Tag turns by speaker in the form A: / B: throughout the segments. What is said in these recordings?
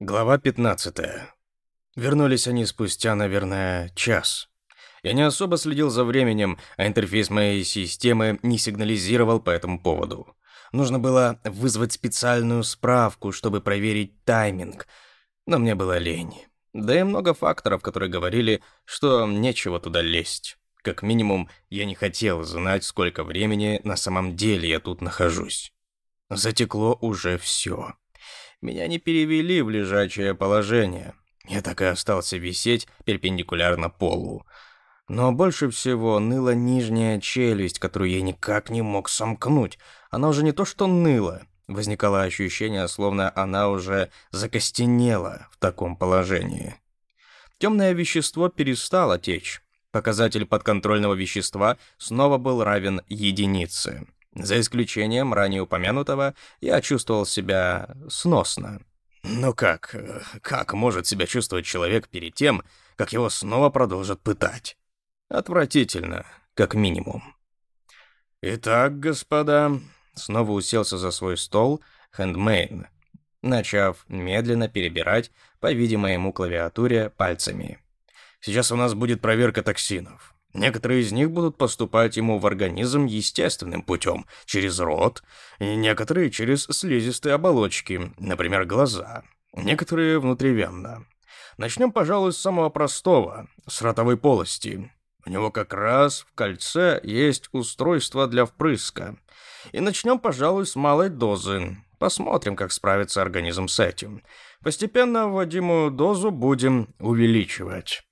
A: Глава 15. Вернулись они спустя, наверное, час. Я не особо следил за временем, а интерфейс моей системы не сигнализировал по этому поводу. Нужно было вызвать специальную справку, чтобы проверить тайминг, но мне было лень. Да и много факторов, которые говорили, что нечего туда лезть. Как минимум, я не хотел знать, сколько времени на самом деле я тут нахожусь. Затекло уже все. Меня не перевели в лежачее положение. Я так и остался висеть перпендикулярно полу. Но больше всего ныла нижняя челюсть, которую я никак не мог сомкнуть. Она уже не то что ныла. Возникало ощущение, словно она уже закостенела в таком положении. Темное вещество перестало течь. Показатель подконтрольного вещества снова был равен единице. За исключением ранее упомянутого, я чувствовал себя сносно. Но как, э, как может себя чувствовать человек перед тем, как его снова продолжат пытать? Отвратительно, как минимум. Итак, господа, снова уселся за свой стол Хэндмейн, начав медленно перебирать по видимой ему клавиатуре пальцами. Сейчас у нас будет проверка токсинов. Некоторые из них будут поступать ему в организм естественным путем, через рот, и некоторые через слизистые оболочки, например, глаза, некоторые внутривенно. Начнем, пожалуй, с самого простого, с ротовой полости. У него как раз в кольце есть устройство для впрыска. И начнем, пожалуй, с малой дозы. Посмотрим, как справится организм с этим. Постепенно вводимую дозу будем увеличивать.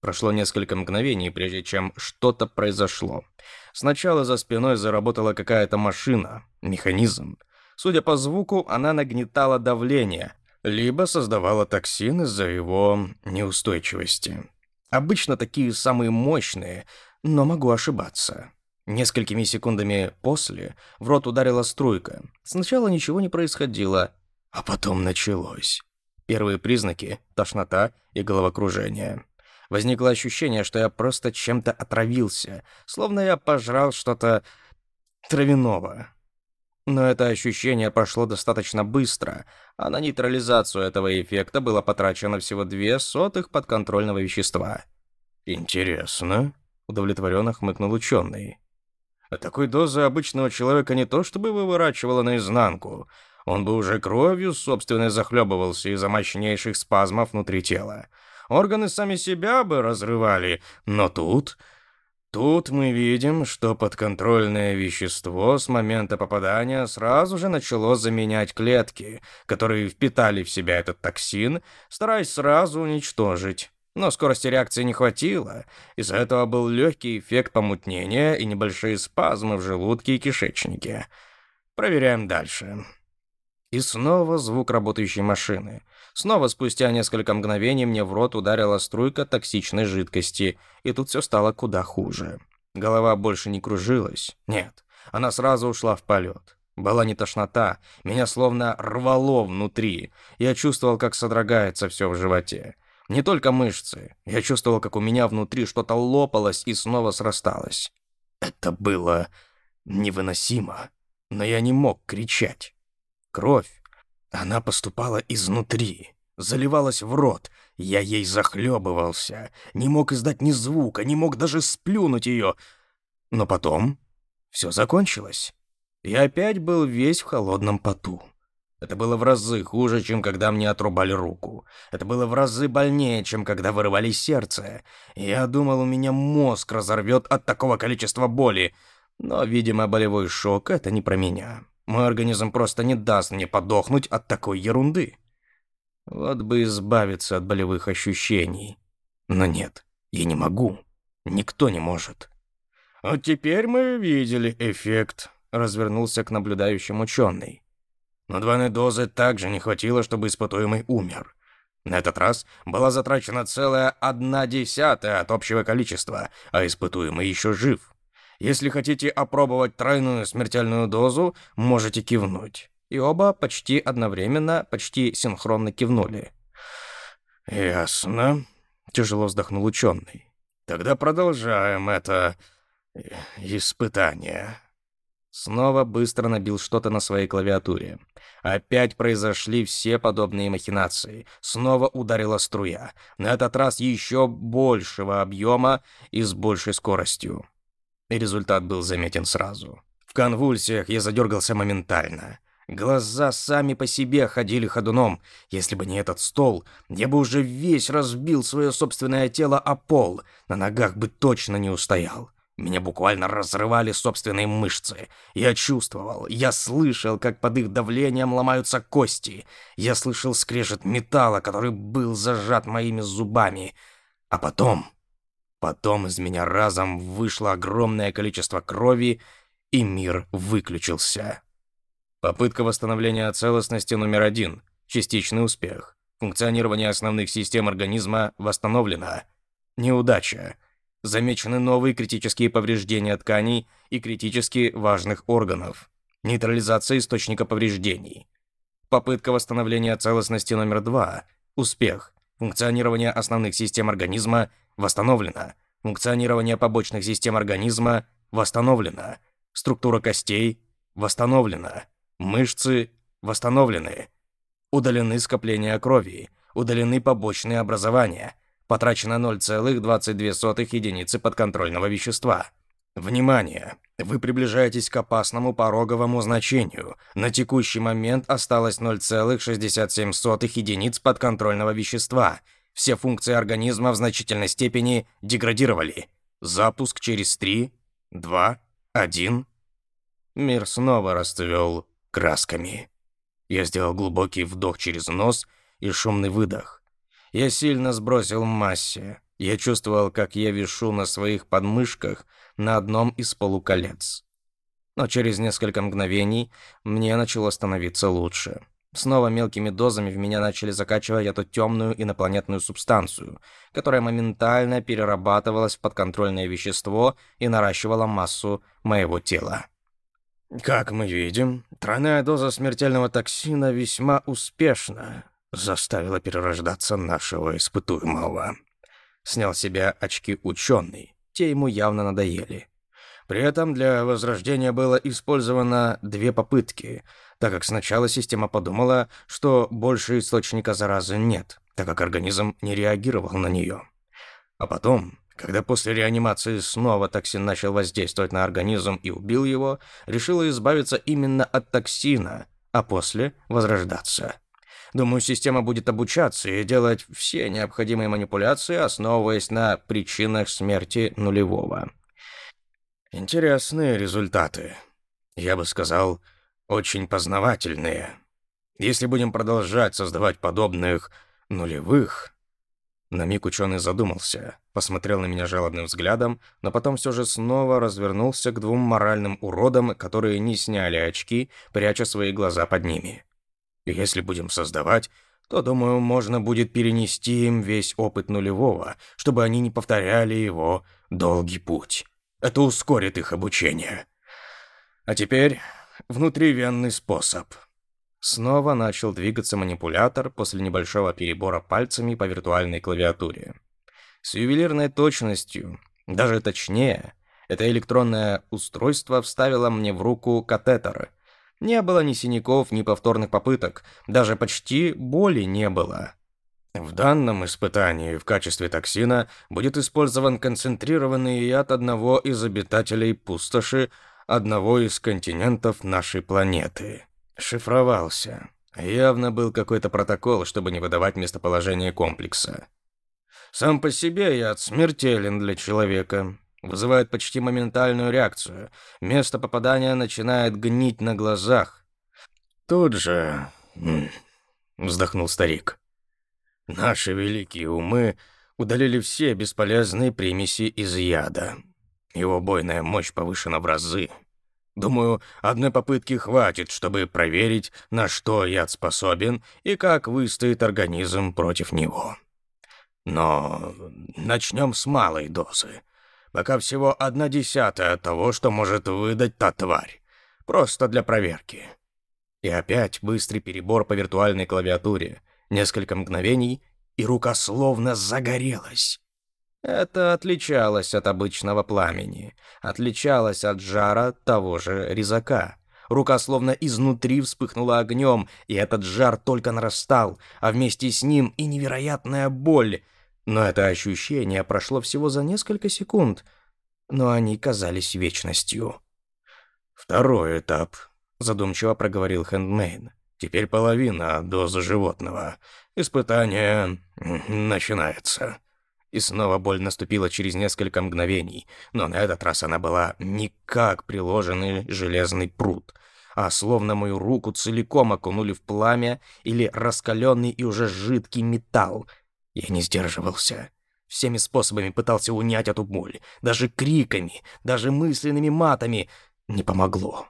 A: Прошло несколько мгновений, прежде чем что-то произошло. Сначала за спиной заработала какая-то машина, механизм. Судя по звуку, она нагнетала давление, либо создавала токсин из-за его неустойчивости. Обычно такие самые мощные, но могу ошибаться. Несколькими секундами после в рот ударила струйка. Сначала ничего не происходило, а потом началось. Первые признаки – тошнота и головокружение. Возникло ощущение, что я просто чем-то отравился, словно я пожрал что-то травяного. Но это ощущение прошло достаточно быстро, а на нейтрализацию этого эффекта было потрачено всего две сотых подконтрольного вещества. «Интересно», — удовлетворенно хмыкнул ученый. «От такой дозы обычного человека не то чтобы выворачивало наизнанку, он бы уже кровью собственной захлебывался из-за мощнейших спазмов внутри тела. Органы сами себя бы разрывали, но тут... Тут мы видим, что подконтрольное вещество с момента попадания сразу же начало заменять клетки, которые впитали в себя этот токсин, стараясь сразу уничтожить. Но скорости реакции не хватило. Из-за этого был легкий эффект помутнения и небольшие спазмы в желудке и кишечнике. Проверяем дальше. И снова звук работающей машины. Снова спустя несколько мгновений мне в рот ударила струйка токсичной жидкости, и тут все стало куда хуже. Голова больше не кружилась. Нет, она сразу ушла в полет. Была не тошнота, меня словно рвало внутри. Я чувствовал, как содрогается все в животе. Не только мышцы. Я чувствовал, как у меня внутри что-то лопалось и снова срасталось. Это было невыносимо, но я не мог кричать. Кровь. Она поступала изнутри, заливалась в рот. Я ей захлебывался, не мог издать ни звука, не мог даже сплюнуть ее. Но потом все закончилось. Я опять был весь в холодном поту. Это было в разы хуже, чем когда мне отрубали руку. Это было в разы больнее, чем когда вырывали сердце. Я думал, у меня мозг разорвет от такого количества боли. Но, видимо, болевой шок — это не про меня. Мой организм просто не даст мне подохнуть от такой ерунды. Вот бы избавиться от болевых ощущений. Но нет, я не могу. Никто не может. А теперь мы видели эффект, развернулся к наблюдающим ученый. Но двойной дозы также не хватило, чтобы испытуемый умер. На этот раз была затрачена целая одна десятая от общего количества, а испытуемый еще жив. Если хотите опробовать тройную смертельную дозу, можете кивнуть». И оба почти одновременно, почти синхронно кивнули. «Ясно», — тяжело вздохнул ученый. «Тогда продолжаем это э, испытание». Снова быстро набил что-то на своей клавиатуре. Опять произошли все подобные махинации. Снова ударила струя. На этот раз еще большего объема и с большей скоростью. И результат был заметен сразу. В конвульсиях я задергался моментально. Глаза сами по себе ходили ходуном. Если бы не этот стол, я бы уже весь разбил свое собственное тело о пол. На ногах бы точно не устоял. Меня буквально разрывали собственные мышцы. Я чувствовал, я слышал, как под их давлением ломаются кости. Я слышал скрежет металла, который был зажат моими зубами. А потом... Потом из меня разом вышло огромное количество крови, и мир выключился. Попытка восстановления целостности номер один. Частичный успех. Функционирование основных систем организма восстановлено. Неудача. Замечены новые критические повреждения тканей и критически важных органов. Нейтрализация источника повреждений. Попытка восстановления целостности номер два. Успех. Функционирование основных систем организма – Восстановлено. Функционирование побочных систем организма восстановлено. Структура костей восстановлена. Мышцы восстановлены. Удалены скопления крови. Удалены побочные образования. Потрачено 0,22 единицы подконтрольного вещества. Внимание! Вы приближаетесь к опасному пороговому значению. На текущий момент осталось 0,67 единиц подконтрольного вещества – все функции организма в значительной степени деградировали. Запуск через 3, 2, 1. Мир снова расцвел красками. Я сделал глубокий вдох через нос и шумный выдох. Я сильно сбросил массе. Я чувствовал, как я вишу на своих подмышках на одном из полуколец. Но через несколько мгновений мне начало становиться лучше. Снова мелкими дозами в меня начали закачивать эту темную инопланетную субстанцию, которая моментально перерабатывалась в подконтрольное вещество и наращивала массу моего тела. Как мы видим, тройная доза смертельного токсина весьма успешно заставила перерождаться нашего испытуемого. Снял себе очки ученый, те ему явно надоели. При этом для возрождения было использовано две попытки, так как сначала система подумала, что больше источника заразы нет, так как организм не реагировал на нее. А потом, когда после реанимации снова токсин начал воздействовать на организм и убил его, решила избавиться именно от токсина, а после возрождаться. Думаю, система будет обучаться и делать все необходимые манипуляции, основываясь на причинах смерти нулевого. Интересные результаты. Я бы сказал, очень познавательные. Если будем продолжать создавать подобных нулевых... На миг ученый задумался, посмотрел на меня жалобным взглядом, но потом все же снова развернулся к двум моральным уродам, которые не сняли очки, пряча свои глаза под ними. Если будем создавать, то, думаю, можно будет перенести им весь опыт нулевого, чтобы они не повторяли его долгий путь. Это ускорит их обучение. А теперь внутривенный способ. Снова начал двигаться манипулятор после небольшого перебора пальцами по виртуальной клавиатуре. С ювелирной точностью, даже точнее, это электронное устройство вставило мне в руку катетер. Не было ни синяков, ни повторных попыток, даже почти боли не было. В данном испытании в качестве токсина будет использован концентрированный яд одного из обитателей пустоши одного из континентов нашей планеты. Шифровался. Явно был какой-то протокол, чтобы не выдавать местоположение комплекса. Сам по себе яд смертелен для человека. Вызывает почти моментальную реакцию. Место попадания начинает гнить на глазах. Тут же... Вздохнул старик. Наши великие умы удалили все бесполезные примеси из яда. Его бойная мощь повышена в разы. Думаю, одной попытки хватит, чтобы проверить, на что яд способен и как выстоит организм против него. Но начнем с малой дозы. Пока всего одна десятая от того, что может выдать та тварь. Просто для проверки. И опять быстрый перебор по виртуальной клавиатуре — Несколько мгновений, и рука словно загорелась. Это отличалось от обычного пламени, отличалось от жара того же резака. Рука словно изнутри вспыхнула огнем, и этот жар только нарастал, а вместе с ним и невероятная боль. Но это ощущение прошло всего за несколько секунд, но они казались вечностью.
B: «Второй этап», — задумчиво проговорил Хэндмейн. Теперь половина дозы животного. Испытание начинается. И снова боль наступила через несколько мгновений, но на этот раз она была не как приложенный железный пруд, а словно мою руку целиком окунули в пламя или раскаленный и уже жидкий металл. Я не сдерживался. Всеми способами пытался унять эту боль, даже криками, даже мысленными матами. Не помогло.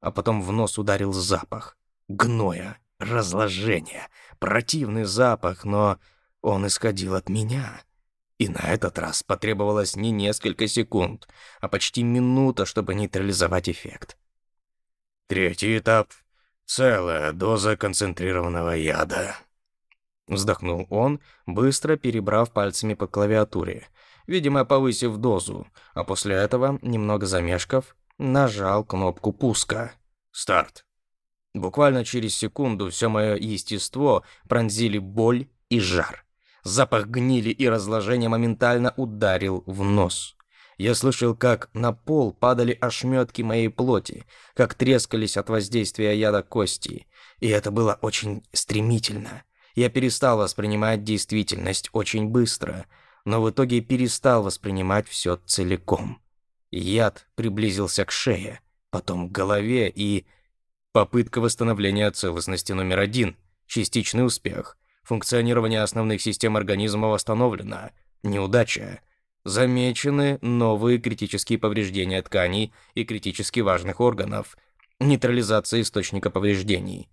B: А потом в нос ударил запах — гноя, разложения, противный запах, но он исходил от меня. И на этот раз потребовалось не несколько секунд, а почти минута, чтобы нейтрализовать эффект. Третий этап — целая доза концентрированного яда. Вздохнул он, быстро перебрав пальцами по клавиатуре, видимо, повысив дозу, а после этого, немного замешков, нажал кнопку пуска. «Старт!» Буквально через секунду все мое естество пронзили боль и жар. Запах гнили и разложения моментально ударил в нос. Я слышал, как на пол падали ошметки моей плоти, как трескались от воздействия яда кости. И это было очень стремительно. Я перестал воспринимать действительность очень быстро, но в итоге перестал воспринимать все целиком. Яд приблизился к шее, потом к голове и Попытка восстановления целостности номер один. Частичный успех. Функционирование основных систем организма восстановлено. Неудача. Замечены новые критические повреждения тканей и критически важных органов. Нейтрализация источника повреждений.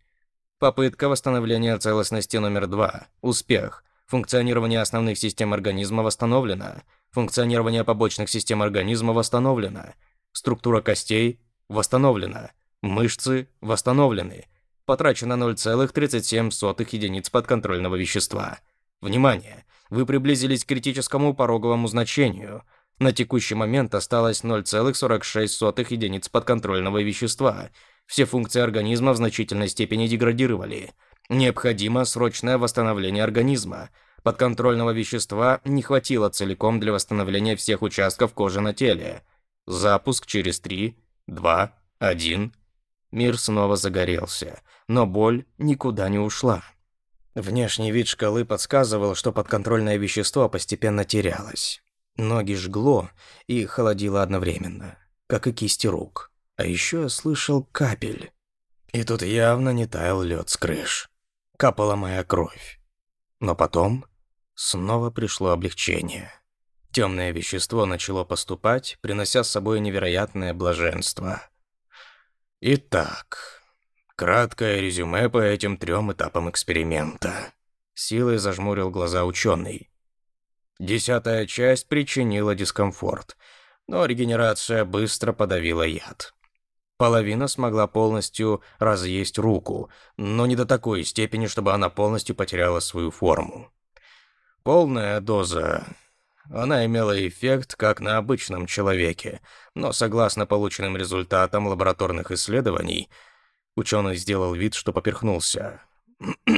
B: Попытка восстановления целостности номер два. Успех. Функционирование основных систем организма восстановлено. Функционирование побочных систем организма восстановлено. Структура костей восстановлена. Мышцы восстановлены. Потрачено 0,37 единиц подконтрольного вещества. Внимание! Вы приблизились к критическому пороговому значению. На текущий момент осталось 0,46 единиц подконтрольного вещества. Все функции организма в значительной степени деградировали. Необходимо срочное восстановление организма. Подконтрольного вещества не хватило целиком для восстановления всех участков кожи на теле. Запуск через 3, 2, 1. Мир снова загорелся, но боль никуда не ушла. Внешний вид шкалы подсказывал, что подконтрольное вещество постепенно терялось. Ноги жгло и холодило одновременно, как и кисти рук. А еще я слышал капель. И тут явно не таял лед с крыш. Капала моя кровь. Но потом снова пришло облегчение. Темное вещество начало поступать, принося с собой невероятное блаженство. Итак, краткое резюме по этим трем этапам эксперимента. Силой зажмурил глаза ученый. Десятая часть причинила дискомфорт, но регенерация быстро подавила яд. Половина смогла полностью разъесть руку, но не до такой степени, чтобы она полностью потеряла свою форму. Полная доза она имела эффект как на обычном человеке, но согласно полученным результатам лабораторных исследований, ученый сделал вид, что поперхнулся.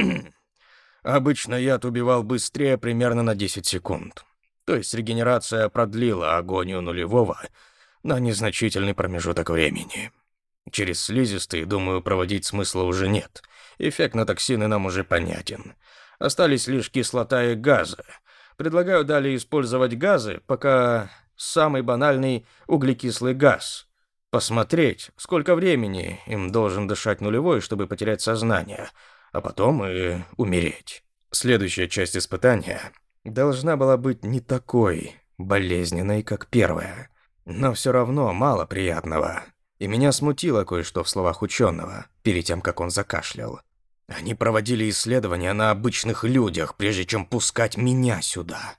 B: Обычно яд убивал быстрее примерно на 10 секунд. То есть регенерация продлила агонию нулевого на незначительный промежуток времени. Через слизистые, думаю, проводить смысла уже нет. Эффект на токсины нам уже понятен. Остались лишь кислота и газы — Предлагаю далее использовать газы, пока самый банальный углекислый газ. Посмотреть, сколько времени им должен дышать нулевой, чтобы потерять сознание, а потом и умереть. Следующая часть испытания должна была быть не такой болезненной, как первая. Но все равно мало приятного. И меня смутило кое-что в словах ученого, перед тем, как он закашлял. Они проводили исследования на обычных людях, прежде чем пускать меня сюда.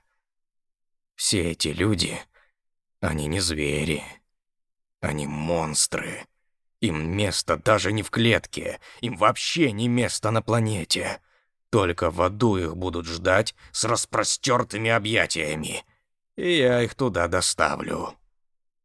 B: Все эти люди, они не звери. Они монстры. Им место даже не в клетке, им вообще не место на планете. Только в аду их будут ждать с распростертыми объятиями. И я их туда доставлю.